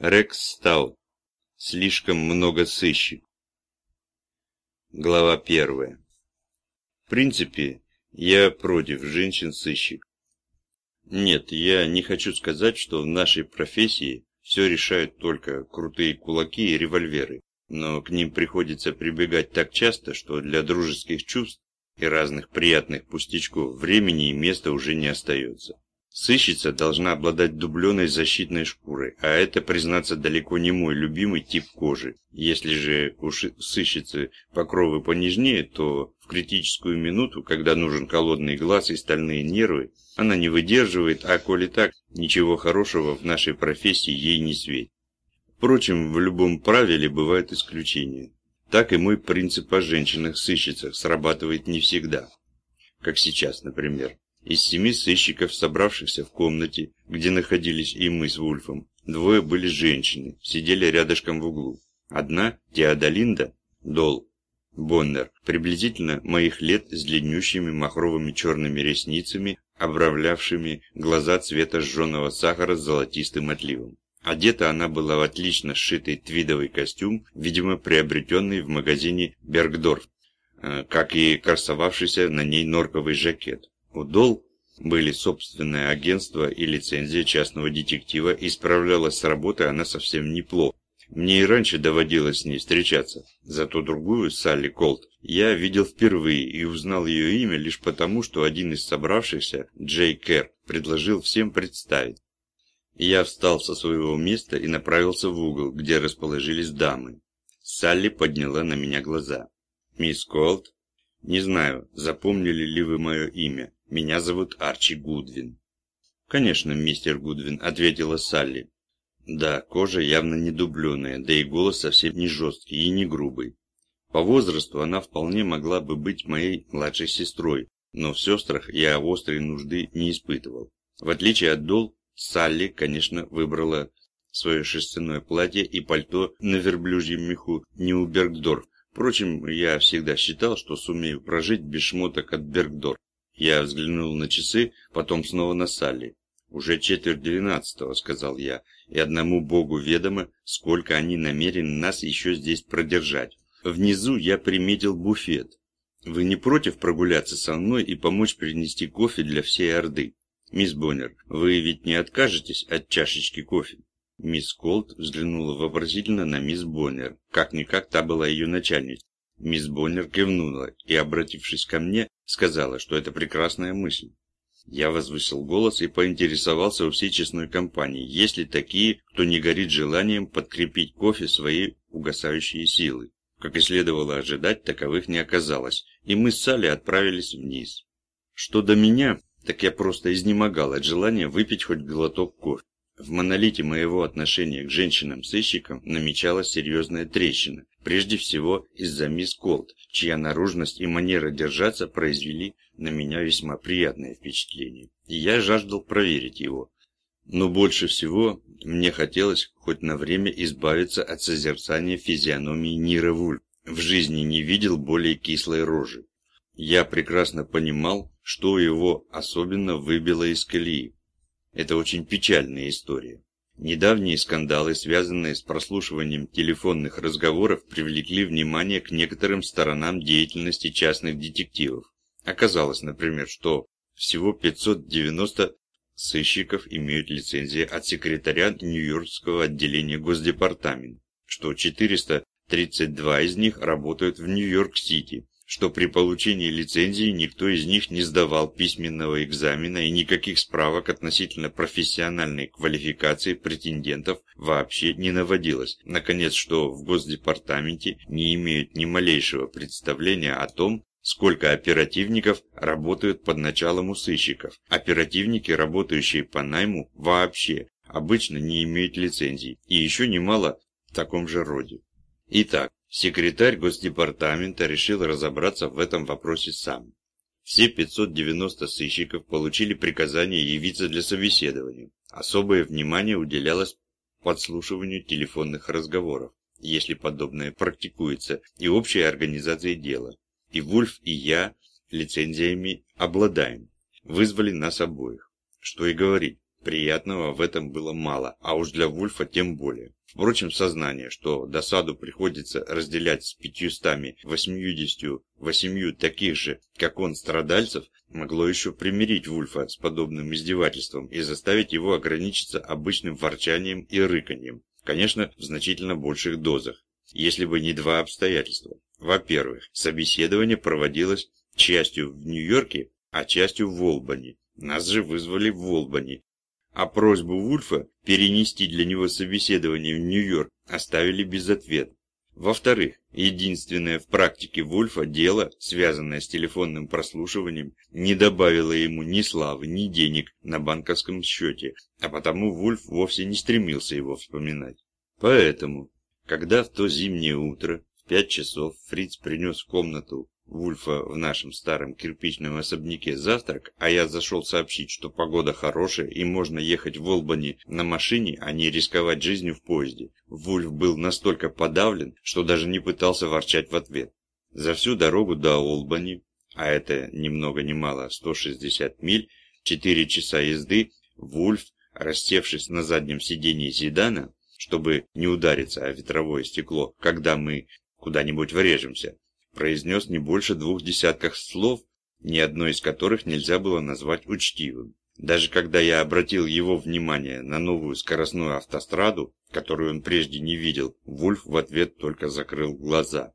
Рекс Стаут. Слишком много сыщик. Глава первая. В принципе, я против женщин-сыщик. Нет, я не хочу сказать, что в нашей профессии все решают только крутые кулаки и револьверы, но к ним приходится прибегать так часто, что для дружеских чувств и разных приятных пустячков времени и места уже не остается. Сыщица должна обладать дубленой защитной шкурой, а это, признаться, далеко не мой любимый тип кожи. Если же у сыщицы покровы понежнее, то в критическую минуту, когда нужен холодный глаз и стальные нервы, она не выдерживает, а коли так, ничего хорошего в нашей профессии ей не светит. Впрочем, в любом правиле бывают исключения. Так и мой принцип о женщинах-сыщицах срабатывает не всегда. Как сейчас, например. Из семи сыщиков, собравшихся в комнате, где находились и мы с Вульфом, двое были женщины, сидели рядышком в углу. Одна, Теодолинда, Дол, Боннер, приблизительно моих лет с длиннющими махровыми черными ресницами, обрамлявшими глаза цвета сжженного сахара с золотистым отливом. Одета она была в отлично сшитый твидовый костюм, видимо приобретенный в магазине Бергдорф, э, как и красовавшийся на ней норковый жакет. У Дол были собственное агентство и лицензия частного детектива, и справлялась с работой она совсем неплохо. Мне и раньше доводилось с ней встречаться. Зато другую, Салли Колт, я видел впервые и узнал ее имя лишь потому, что один из собравшихся, Джей Кэр, предложил всем представить. Я встал со своего места и направился в угол, где расположились дамы. Салли подняла на меня глаза. «Мисс Колт?» «Не знаю, запомнили ли вы мое имя. Меня зовут Арчи Гудвин». «Конечно, мистер Гудвин», — ответила Салли. Да, кожа явно не дубленая, да и голос совсем не жесткий и не грубый. По возрасту она вполне могла бы быть моей младшей сестрой, но в сестрах я острой нужды не испытывал. В отличие от Дол, Салли, конечно, выбрала свое шерстяное платье и пальто на верблюжьем меху у Бергдорф. Впрочем, я всегда считал, что сумею прожить без шмоток от Бергдорф. Я взглянул на часы, потом снова на Салли. «Уже четверть двенадцатого», — сказал я, — «и одному богу ведомо, сколько они намерены нас еще здесь продержать. Внизу я приметил буфет. Вы не против прогуляться со мной и помочь принести кофе для всей Орды? Мисс Боннер, вы ведь не откажетесь от чашечки кофе?» Мисс Колт взглянула вопросительно на мисс Боннер. Как-никак та была ее начальницей. Мисс Боннер кивнула и, обратившись ко мне, сказала, что это прекрасная мысль. Я возвысил голос и поинтересовался у всей честной компании, есть ли такие, кто не горит желанием подкрепить кофе своей угасающие силы. Как и следовало ожидать, таковых не оказалось, и мы с Салли отправились вниз. Что до меня, так я просто изнемогал от желания выпить хоть глоток кофе. В монолите моего отношения к женщинам-сыщикам намечалась серьезная трещина, прежде всего из-за мисс Колт, чья наружность и манера держаться произвели на меня весьма приятное впечатление, и я жаждал проверить его. Но больше всего мне хотелось хоть на время избавиться от созерцания физиономии Нира Вульф. В жизни не видел более кислой рожи. Я прекрасно понимал, что его особенно выбило из колеи. Это очень печальная история. Недавние скандалы, связанные с прослушиванием телефонных разговоров, привлекли внимание к некоторым сторонам деятельности частных детективов. Оказалось, например, что всего 590 сыщиков имеют лицензии от секретаря Нью-Йоркского отделения Госдепартамента, что 432 из них работают в Нью-Йорк-Сити, что при получении лицензии никто из них не сдавал письменного экзамена и никаких справок относительно профессиональной квалификации претендентов вообще не наводилось. Наконец, что в Госдепартаменте не имеют ни малейшего представления о том, сколько оперативников работают под началом у сыщиков. Оперативники, работающие по найму, вообще обычно не имеют лицензий, и еще немало в таком же роде. Итак, Секретарь Госдепартамента решил разобраться в этом вопросе сам. Все 590 сыщиков получили приказание явиться для собеседования. Особое внимание уделялось подслушиванию телефонных разговоров, если подобное практикуется, и общей организации дела. И Вульф, и я лицензиями обладаем. Вызвали нас обоих. Что и говорить, Приятного в этом было мало, а уж для Вульфа тем более. Впрочем, сознание, что досаду приходится разделять с пятьюстами восьмидесятью восемью таких же, как он, страдальцев, могло еще примирить Вульфа с подобным издевательством и заставить его ограничиться обычным ворчанием и рыканьем. Конечно, в значительно больших дозах. Если бы не два обстоятельства. Во-первых, собеседование проводилось частью в Нью-Йорке, а частью в Олбани. Нас же вызвали в Олбани, а просьбу Вульфа перенести для него собеседование в Нью-Йорк оставили без ответа. Во-вторых, единственное в практике Вульфа дело, связанное с телефонным прослушиванием, не добавило ему ни славы, ни денег на банковском счете, а потому Вульф вовсе не стремился его вспоминать. Поэтому, когда в то зимнее утро в пять часов Фриц принес в комнату Вульфа в нашем старом кирпичном особняке завтрак, а я зашел сообщить, что погода хорошая и можно ехать в Олбани на машине, а не рисковать жизнью в поезде. Вульф был настолько подавлен, что даже не пытался ворчать в ответ. За всю дорогу до Олбани, а это ни много ни мало 160 миль, 4 часа езды, Вульф, рассевшись на заднем сидении седана, чтобы не удариться о ветровое стекло, когда мы куда-нибудь врежемся, произнес не больше двух десятков слов, ни одно из которых нельзя было назвать учтивым. Даже когда я обратил его внимание на новую скоростную автостраду, которую он прежде не видел, Вульф в ответ только закрыл глаза.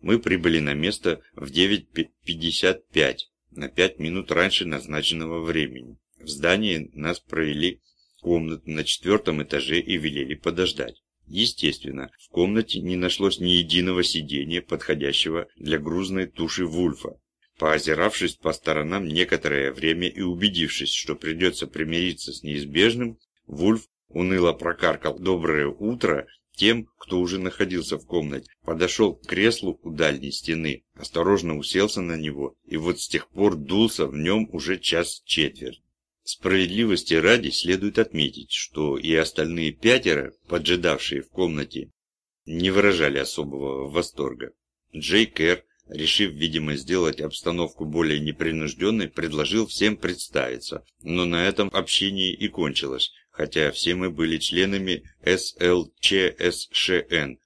Мы прибыли на место в 9.55, на 5 минут раньше назначенного времени. В здании нас провели комнату на четвертом этаже и велели подождать. Естественно, в комнате не нашлось ни единого сидения, подходящего для грузной туши Вульфа. Поозиравшись по сторонам некоторое время и убедившись, что придется примириться с неизбежным, Вульф уныло прокаркал «Доброе утро» тем, кто уже находился в комнате, подошел к креслу у дальней стены, осторожно уселся на него и вот с тех пор дулся в нем уже час четверть. Справедливости ради следует отметить, что и остальные пятеро, поджидавшие в комнате, не выражали особого восторга. Джей Кэр, решив, видимо, сделать обстановку более непринужденной, предложил всем представиться, но на этом общение и кончилось, хотя все мы были членами СЛЧСШН,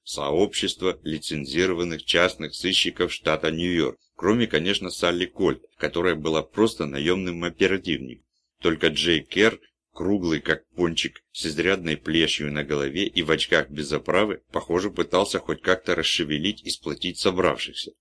сообщества лицензированных частных сыщиков штата Нью-Йорк, кроме, конечно, Салли Кольт, которая была просто наемным оперативником. Только Джей Кер, круглый как пончик, с изрядной плешью на голове и в очках без оправы, похоже, пытался хоть как-то расшевелить и сплотить собравшихся.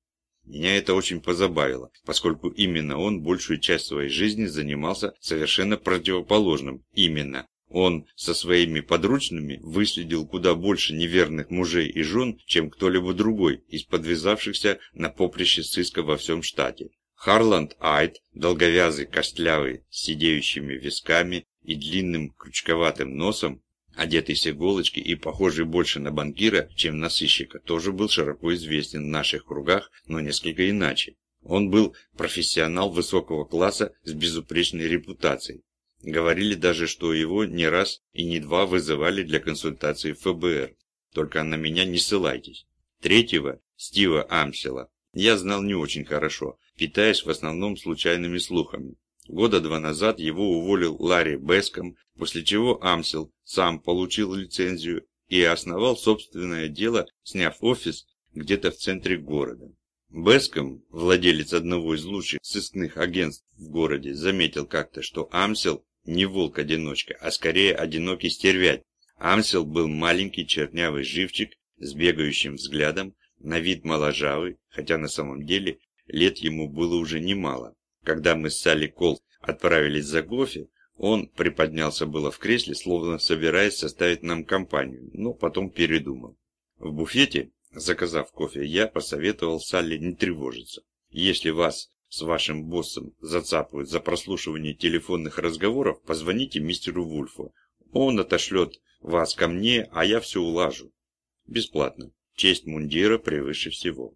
Меня это очень позабавило, поскольку именно он большую часть своей жизни занимался совершенно противоположным. Именно он со своими подручными выследил куда больше неверных мужей и жен, чем кто-либо другой из подвязавшихся на поприще сыска во всем штате. Харланд Айт, долговязый, костлявый, с сидеющими висками и длинным крючковатым носом, одетый с иголочки и похожий больше на банкира, чем на сыщика, тоже был широко известен в наших кругах, но несколько иначе. Он был профессионал высокого класса с безупречной репутацией. Говорили даже, что его не раз и не два вызывали для консультации ФБР. Только на меня не ссылайтесь. Третьего, Стива Амсела, я знал не очень хорошо, питаясь в основном случайными слухами. Года два назад его уволил Ларри Беском, после чего Амсел сам получил лицензию и основал собственное дело, сняв офис где-то в центре города. Беском, владелец одного из лучших сыскных агентств в городе, заметил как-то, что Амсел не волк-одиночка, а скорее одинокий стервять. Амсел был маленький чернявый живчик с бегающим взглядом, на вид моложавый, хотя на самом деле лет ему было уже немало. Когда мы с Салли Кол отправились за кофе, он приподнялся было в кресле, словно собираясь составить нам компанию, но потом передумал. В буфете, заказав кофе, я посоветовал Салли не тревожиться. Если вас с вашим боссом зацапают за прослушивание телефонных разговоров, позвоните мистеру Вульфу. Он отошлет вас ко мне, а я все улажу. Бесплатно. Честь мундира превыше всего.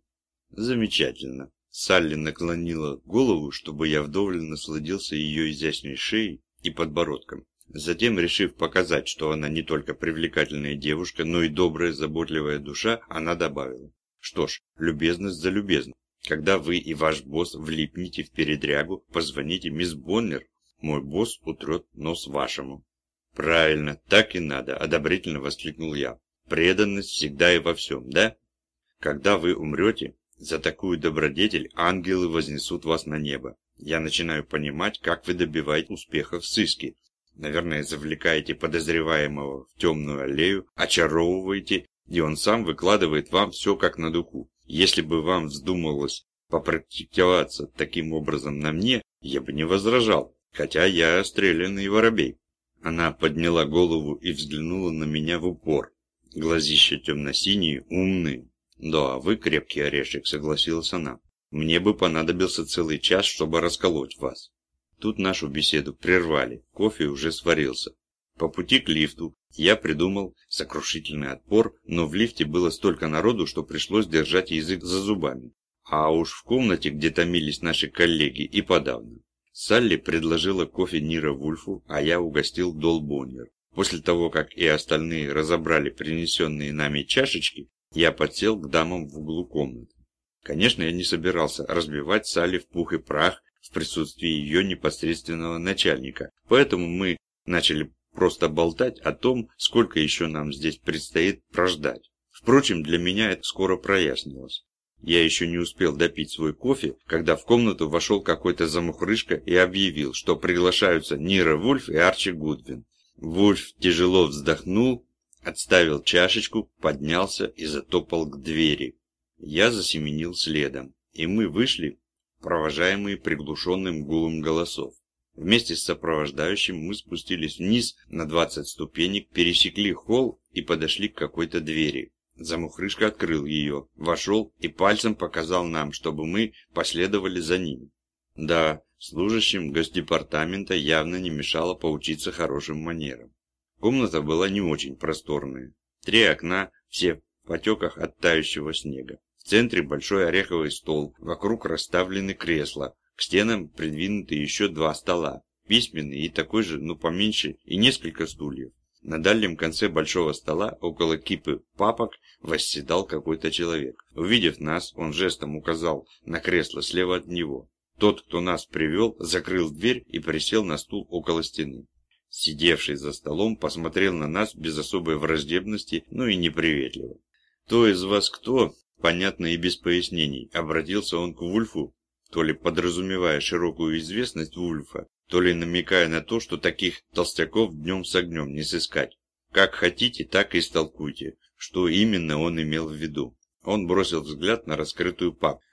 Замечательно. Салли наклонила голову, чтобы я вдоволь насладился ее изящной шеей и подбородком. Затем, решив показать, что она не только привлекательная девушка, но и добрая, заботливая душа, она добавила. Что ж, любезность за любезность. Когда вы и ваш босс влипнете в передрягу, позвоните мисс Боннер. Мой босс утрет нос вашему. Правильно, так и надо, одобрительно воскликнул я. Преданность всегда и во всем, да? Когда вы умрете, за такую добродетель ангелы вознесут вас на небо. Я начинаю понимать, как вы добиваете успеха в сыске. Наверное, завлекаете подозреваемого в темную аллею, очаровываете, и он сам выкладывает вам все как на духу. Если бы вам вздумалось попрактиковаться таким образом на мне, я бы не возражал, хотя я стрелянный воробей. Она подняла голову и взглянула на меня в упор. Глазища темно-синие, умные. Да, вы крепкий орешек, согласилась она. Мне бы понадобился целый час, чтобы расколоть вас. Тут нашу беседу прервали, кофе уже сварился. По пути к лифту я придумал сокрушительный отпор, но в лифте было столько народу, что пришлось держать язык за зубами. А уж в комнате, где томились наши коллеги, и подавно. Салли предложила кофе Нира Вульфу, а я угостил Дол Боннер. После того, как и остальные разобрали принесенные нами чашечки, я подсел к дамам в углу комнаты. Конечно, я не собирался разбивать Салли в пух и прах в присутствии ее непосредственного начальника, поэтому мы начали просто болтать о том, сколько еще нам здесь предстоит прождать. Впрочем, для меня это скоро прояснилось. Я еще не успел допить свой кофе, когда в комнату вошел какой-то замухрышка и объявил, что приглашаются Нира Вульф и Арчи Гудвин. Вульф тяжело вздохнул, отставил чашечку, поднялся и затопал к двери. Я засеменил следом, и мы вышли, провожаемые приглушенным гулом голосов. Вместе с сопровождающим мы спустились вниз на 20 ступенек, пересекли холл и подошли к какой-то двери. Замухрышка открыл ее, вошел и пальцем показал нам, чтобы мы последовали за ним. Да, служащим госдепартамента явно не мешало поучиться хорошим манерам. Комната была не очень просторная. Три окна, все в потеках от тающего снега. В центре большой ореховый стол, вокруг расставлены кресла, к стенам придвинуты еще два стола, письменный и такой же, но поменьше, и несколько стульев. На дальнем конце большого стола, около кипы папок, восседал какой-то человек. Увидев нас, он жестом указал на кресло слева от него. Тот, кто нас привел, закрыл дверь и присел на стул около стены. Сидевший за столом посмотрел на нас без особой враждебности, но и неприветливо. «Кто из вас кто?» Понятно и без пояснений. Обратился он к Вульфу, то ли подразумевая широкую известность Вульфа, то ли намекая на то, что таких толстяков днем с огнем не сыскать. Как хотите, так и истолкуйте, что именно он имел в виду. Он бросил взгляд на раскрытую папку.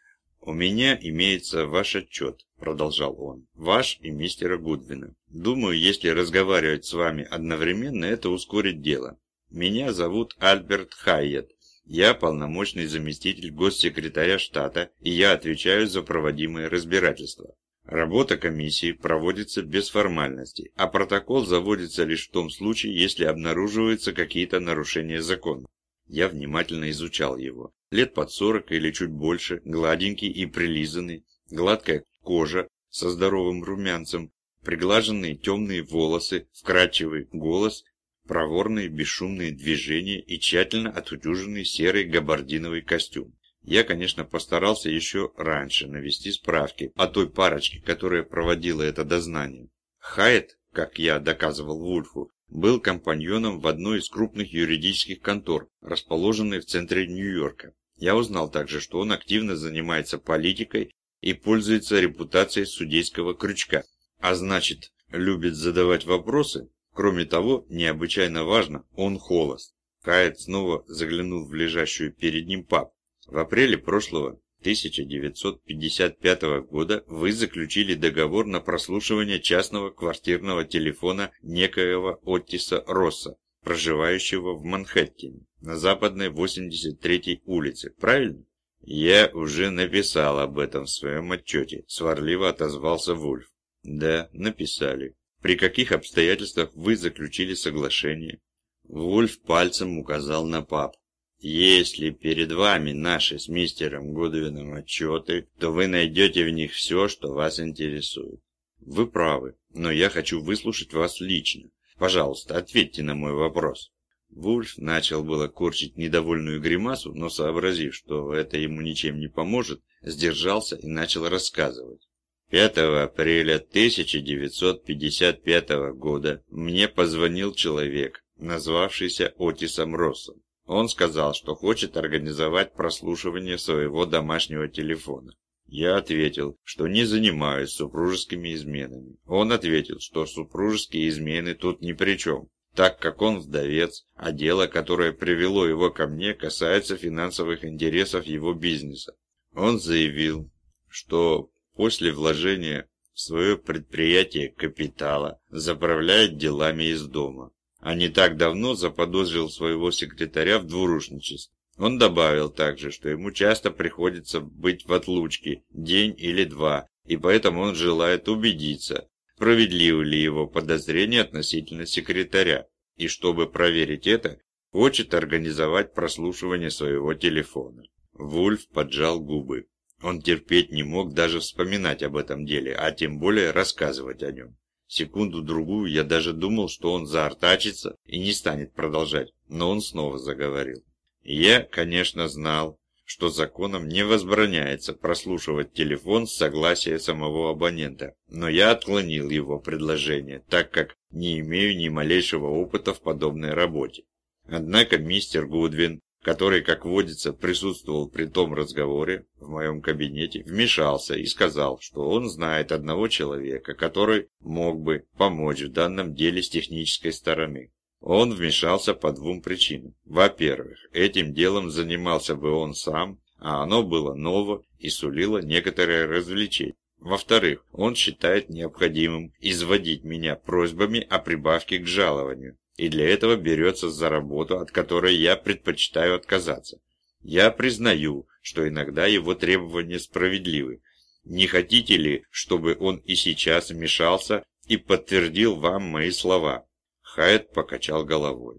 «У меня имеется ваш отчет», – продолжал он, – «ваш и мистера Гудвина. Думаю, если разговаривать с вами одновременно, это ускорит дело. Меня зовут Альберт Хайет. Я полномочный заместитель госсекретаря штата, и я отвечаю за проводимое разбирательство. Работа комиссии проводится без формальностей, а протокол заводится лишь в том случае, если обнаруживаются какие-то нарушения закона. Я внимательно изучал его. Лет под сорок или чуть больше, гладенький и прилизанный, гладкая кожа со здоровым румянцем, приглаженные темные волосы, вкрадчивый голос, проворные бесшумные движения и тщательно отутюженный серый габардиновый костюм. Я, конечно, постарался еще раньше навести справки о той парочке, которая проводила это дознание. Хайт, как я доказывал Вульфу, был компаньоном в одной из крупных юридических контор, расположенной в центре Нью-Йорка. Я узнал также, что он активно занимается политикой и пользуется репутацией судейского крючка. А значит, любит задавать вопросы. Кроме того, необычайно важно, он холост. Кайт снова заглянул в лежащую перед ним папку. В апреле прошлого 1955 года вы заключили договор на прослушивание частного квартирного телефона некоего Оттиса Росса, проживающего в Манхэттене, на западной 83-й улице, правильно? Я уже написал об этом в своем отчете, сварливо отозвался Вульф. Да, написали. При каких обстоятельствах вы заключили соглашение? Вульф пальцем указал на пап. Если перед вами наши с мистером Гудвином отчеты, то вы найдете в них все, что вас интересует. Вы правы, но я хочу выслушать вас лично. Пожалуйста, ответьте на мой вопрос. Вульф начал было корчить недовольную гримасу, но сообразив, что это ему ничем не поможет, сдержался и начал рассказывать. 5 апреля 1955 года мне позвонил человек, назвавшийся Отисом Россом. Он сказал, что хочет организовать прослушивание своего домашнего телефона. Я ответил, что не занимаюсь супружескими изменами. Он ответил, что супружеские измены тут ни при чем, так как он вдовец, а дело, которое привело его ко мне, касается финансовых интересов его бизнеса. Он заявил, что после вложения в свое предприятие капитала заправляет делами из дома а не так давно заподозрил своего секретаря в двурушничестве. Он добавил также, что ему часто приходится быть в отлучке день или два, и поэтому он желает убедиться, справедливы ли его подозрения относительно секретаря, и чтобы проверить это, хочет организовать прослушивание своего телефона. Вульф поджал губы. Он терпеть не мог даже вспоминать об этом деле, а тем более рассказывать о нем. Секунду-другую я даже думал, что он заортачится и не станет продолжать, но он снова заговорил. Я, конечно, знал, что законом не возбраняется прослушивать телефон с согласия самого абонента, но я отклонил его предложение, так как не имею ни малейшего опыта в подобной работе. Однако мистер Гудвин который, как водится, присутствовал при том разговоре в моем кабинете, вмешался и сказал, что он знает одного человека, который мог бы помочь в данном деле с технической стороны. Он вмешался по двум причинам. Во-первых, этим делом занимался бы он сам, а оно было ново и сулило некоторое развлечение. Во-вторых, он считает необходимым изводить меня просьбами о прибавке к жалованию, и для этого берется за работу, от которой я предпочитаю отказаться. Я признаю, что иногда его требования справедливы. Не хотите ли, чтобы он и сейчас вмешался и подтвердил вам мои слова?» Хайет покачал головой.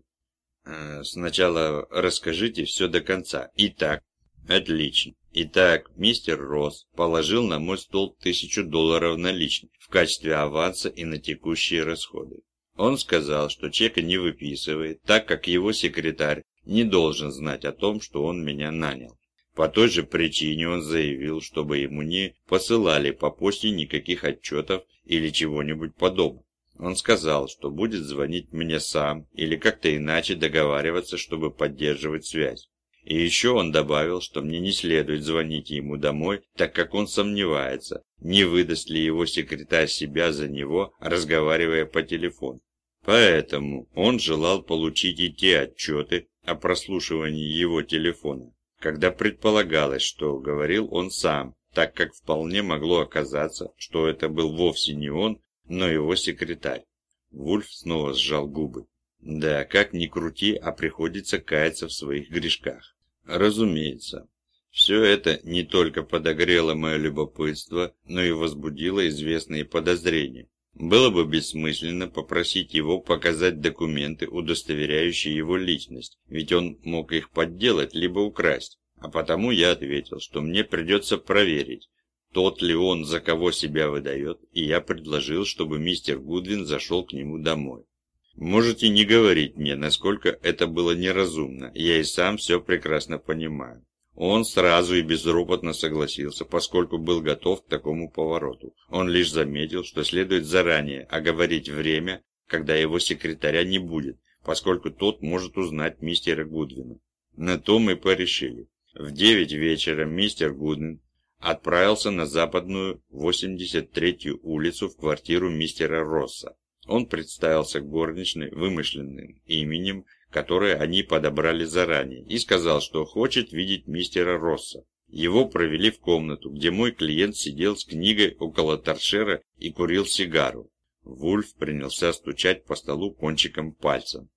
«Э, «Сначала расскажите все до конца. Итак, отлично. Итак, мистер Росс положил на мой стол тысячу долларов наличных в качестве аванса и на текущие расходы. Он сказал, что чека не выписывает, так как его секретарь не должен знать о том, что он меня нанял. По той же причине он заявил, чтобы ему не посылали по почте никаких отчетов или чего-нибудь подобного. Он сказал, что будет звонить мне сам или как-то иначе договариваться, чтобы поддерживать связь. И еще он добавил, что мне не следует звонить ему домой, так как он сомневается, не выдаст ли его секретарь себя за него, разговаривая по телефону. Поэтому он желал получить и те отчеты о прослушивании его телефона, когда предполагалось, что говорил он сам, так как вполне могло оказаться, что это был вовсе не он, но его секретарь. Вульф снова сжал губы. Да, как ни крути, а приходится каяться в своих грешках. Разумеется, все это не только подогрело мое любопытство, но и возбудило известные подозрения. Было бы бессмысленно попросить его показать документы, удостоверяющие его личность, ведь он мог их подделать либо украсть. А потому я ответил, что мне придется проверить, тот ли он, за кого себя выдает, и я предложил, чтобы мистер Гудвин зашел к нему домой. Можете не говорить мне, насколько это было неразумно, я и сам все прекрасно понимаю. Он сразу и безропотно согласился, поскольку был готов к такому повороту. Он лишь заметил, что следует заранее оговорить время, когда его секретаря не будет, поскольку тот может узнать мистера Гудвина. На то мы порешили. В девять вечера мистер Гудвин отправился на западную 83-ю улицу в квартиру мистера Росса. Он представился горничной вымышленным именем, которое они подобрали заранее, и сказал, что хочет видеть мистера Росса. Его провели в комнату, где мой клиент сидел с книгой около торшера и курил сигару. Вульф принялся стучать по столу кончиком пальца.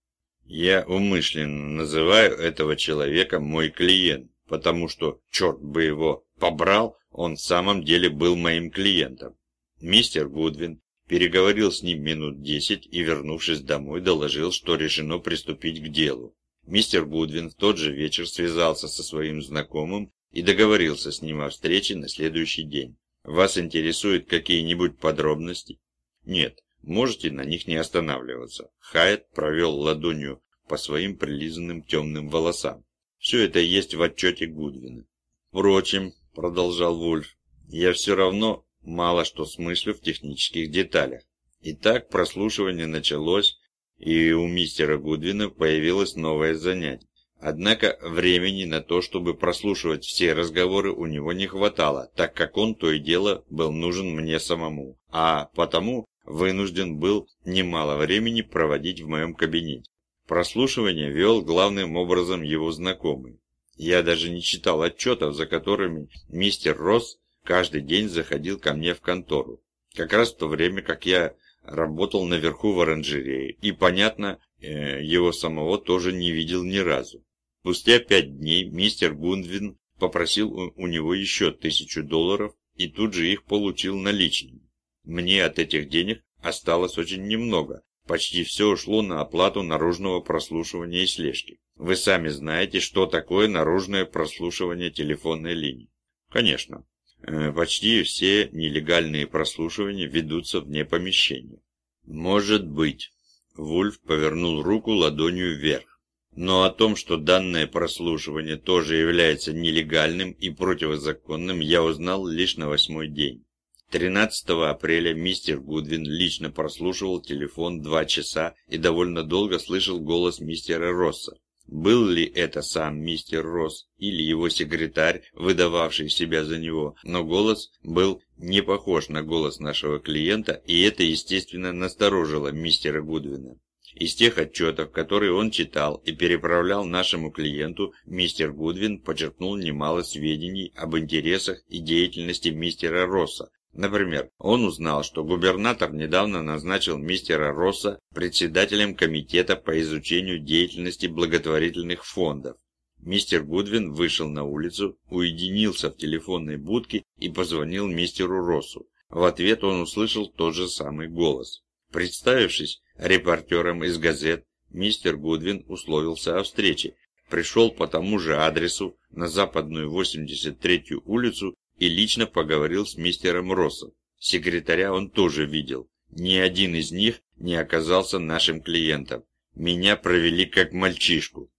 Я умышленно называю этого человека мой клиент, потому что, черт бы его побрал, он в самом деле был моим клиентом. Мистер Гудвин переговорил с ним минут десять и, вернувшись домой, доложил, что решено приступить к делу. Мистер Гудвин в тот же вечер связался со своим знакомым и договорился с ним о встрече на следующий день. Вас интересуют какие-нибудь подробности? Нет, можете на них не останавливаться. Хайет провел ладонью по своим прилизанным темным волосам. Все это есть в отчете Гудвина. Впрочем, продолжал Вульф, я все равно мало что смыслю в технических деталях. Итак, прослушивание началось, и у мистера Гудвина появилось новое занятие. Однако времени на то, чтобы прослушивать все разговоры, у него не хватало, так как он то и дело был нужен мне самому, а потому вынужден был немало времени проводить в моем кабинете. Прослушивание вел главным образом его знакомый. Я даже не читал отчетов, за которыми мистер Росс каждый день заходил ко мне в контору. Как раз в то время, как я работал наверху в оранжерее, и, понятно, э, его самого тоже не видел ни разу. Спустя пять дней мистер Гундвин попросил у него еще тысячу долларов и тут же их получил наличными. Мне от этих денег осталось очень немного, почти все ушло на оплату наружного прослушивания и слежки. Вы сами знаете, что такое наружное прослушивание телефонной линии. Конечно, Э, почти все нелегальные прослушивания ведутся вне помещения. Может быть. Вульф повернул руку ладонью вверх. Но о том, что данное прослушивание тоже является нелегальным и противозаконным, я узнал лишь на восьмой день. 13 апреля мистер Гудвин лично прослушивал телефон два часа и довольно долго слышал голос мистера Росса. Был ли это сам мистер Росс или его секретарь, выдававший себя за него, но голос был не похож на голос нашего клиента, и это, естественно, насторожило мистера Гудвина. Из тех отчетов, которые он читал и переправлял нашему клиенту, мистер Гудвин почерпнул немало сведений об интересах и деятельности мистера Росса, Например, он узнал, что губернатор недавно назначил мистера Росса председателем комитета по изучению деятельности благотворительных фондов. Мистер Гудвин вышел на улицу, уединился в телефонной будке и позвонил мистеру Россу. В ответ он услышал тот же самый голос. Представившись репортером из газет, мистер Гудвин условился о встрече. Пришел по тому же адресу на западную 83-ю улицу и лично поговорил с мистером Россом. Секретаря он тоже видел. Ни один из них не оказался нашим клиентом. Меня провели как мальчишку.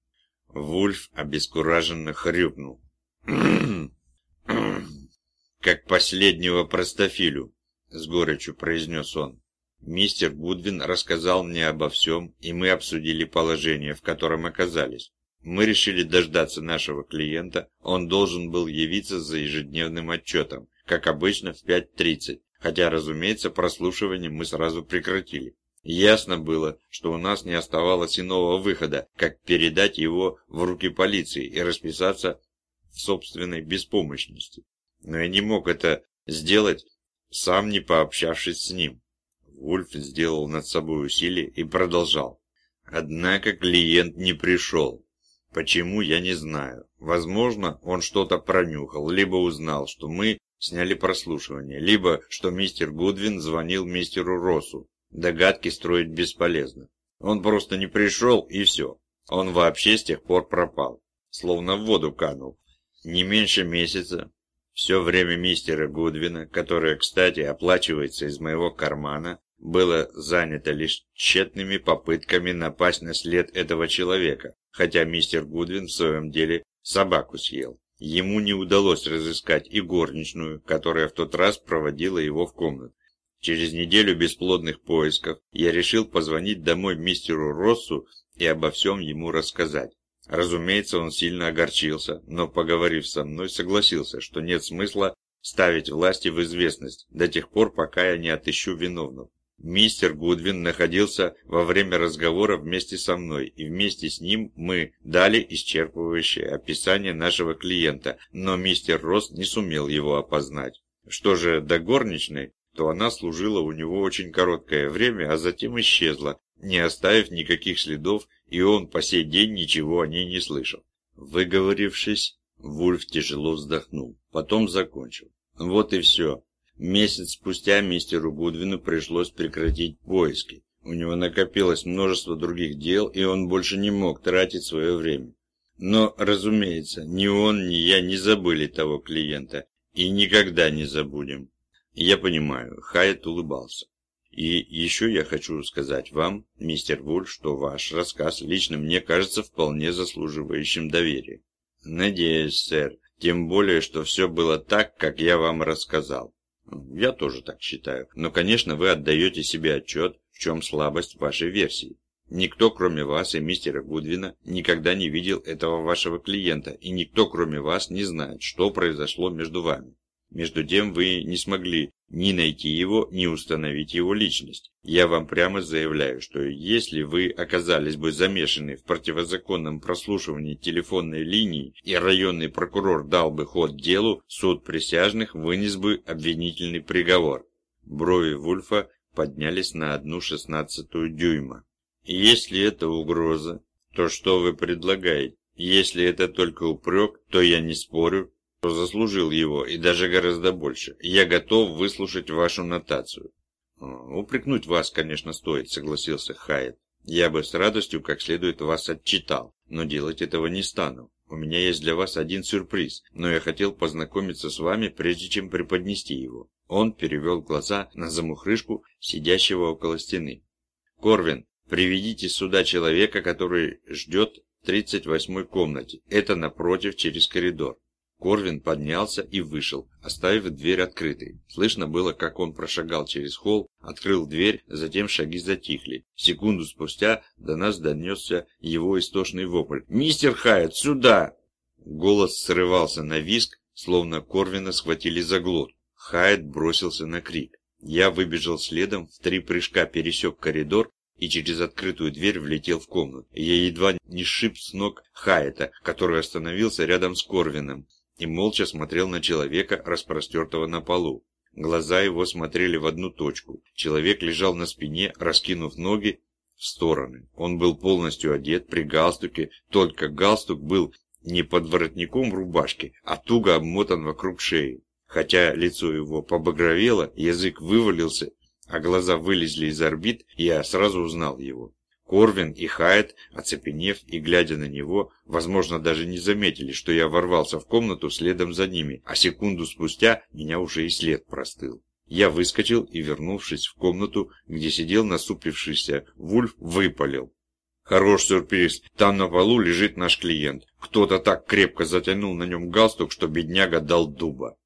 Вульф обескураженно хрюкнул. «Как последнего простофилю», — с горечью произнес он. Мистер Гудвин рассказал мне обо всем, и мы обсудили положение, в котором оказались. Мы решили дождаться нашего клиента, он должен был явиться за ежедневным отчетом, как обычно в 5.30, хотя, разумеется, прослушивание мы сразу прекратили. Ясно было, что у нас не оставалось иного выхода, как передать его в руки полиции и расписаться в собственной беспомощности. Но я не мог это сделать, сам не пообщавшись с ним. Вульф сделал над собой усилие и продолжал. Однако клиент не пришел. Почему, я не знаю. Возможно, он что-то пронюхал, либо узнал, что мы сняли прослушивание, либо что мистер Гудвин звонил мистеру Россу. Догадки строить бесполезно. Он просто не пришел, и все. Он вообще с тех пор пропал. Словно в воду канул. Не меньше месяца. Все время мистера Гудвина, которое, кстати, оплачивается из моего кармана, было занято лишь тщетными попытками напасть на след этого человека, хотя мистер Гудвин в своем деле собаку съел. Ему не удалось разыскать и горничную, которая в тот раз проводила его в комнату. Через неделю бесплодных поисков я решил позвонить домой мистеру Россу и обо всем ему рассказать. Разумеется, он сильно огорчился, но, поговорив со мной, согласился, что нет смысла ставить власти в известность до тех пор, пока я не отыщу виновных. Мистер Гудвин находился во время разговора вместе со мной, и вместе с ним мы дали исчерпывающее описание нашего клиента, но мистер Росс не сумел его опознать. Что же до горничной, то она служила у него очень короткое время, а затем исчезла, не оставив никаких следов, и он по сей день ничего о ней не слышал. Выговорившись, Вульф тяжело вздохнул, потом закончил. Вот и все. Месяц спустя мистеру Гудвину пришлось прекратить поиски. У него накопилось множество других дел, и он больше не мог тратить свое время. Но, разумеется, ни он, ни я не забыли того клиента. И никогда не забудем. Я понимаю, Хайет улыбался. И еще я хочу сказать вам, мистер Вульф, что ваш рассказ лично мне кажется вполне заслуживающим доверия. Надеюсь, сэр, тем более, что все было так, как я вам рассказал. Я тоже так считаю. Но, конечно, вы отдаете себе отчет, в чем слабость вашей версии. Никто, кроме вас и мистера Гудвина, никогда не видел этого вашего клиента, и никто, кроме вас, не знает, что произошло между вами. Между тем, вы не смогли ни найти его, ни установить его личность. Я вам прямо заявляю, что если вы оказались бы замешаны в противозаконном прослушивании телефонной линии и районный прокурор дал бы ход делу, суд присяжных вынес бы обвинительный приговор. Брови Вульфа поднялись на одну шестнадцатую дюйма. Если это угроза, то что вы предлагаете? Если это только упрек, то я не спорю, заслужил его, и даже гораздо больше. Я готов выслушать вашу нотацию. «Упрекнуть вас, конечно, стоит», — согласился Хайет. «Я бы с радостью как следует вас отчитал, но делать этого не стану. У меня есть для вас один сюрприз, но я хотел познакомиться с вами, прежде чем преподнести его». Он перевел глаза на замухрышку, сидящего около стены. «Корвин, Приведите сюда человека, который ждет в 38-й комнате. Это напротив, через коридор. Корвин поднялся и вышел, оставив дверь открытой. Слышно было, как он прошагал через холл, открыл дверь, затем шаги затихли. Секунду спустя до нас донесся его истошный вопль. «Мистер Хайет, сюда!» Голос срывался на виск, словно Корвина схватили за глот. Хайет бросился на крик. Я выбежал следом, в три прыжка пересек коридор и через открытую дверь влетел в комнату. Я едва не сшиб с ног Хайета, который остановился рядом с Корвином и молча смотрел на человека, распростертого на полу. Глаза его смотрели в одну точку. Человек лежал на спине, раскинув ноги в стороны. Он был полностью одет при галстуке, только галстук был не под воротником в рубашке, а туго обмотан вокруг шеи. Хотя лицо его побагровело, язык вывалился а глаза вылезли из орбит, я сразу узнал его. Корвин и Хайт, оцепенев и глядя на него, возможно, даже не заметили, что я ворвался в комнату следом за ними, а секунду спустя меня уже и след простыл. Я выскочил и, вернувшись в комнату, где сидел насупившийся Вульф, выпалил. Хорош сюрприз. Там на полу лежит наш клиент. Кто-то так крепко затянул на нем галстук, что бедняга дал дуба.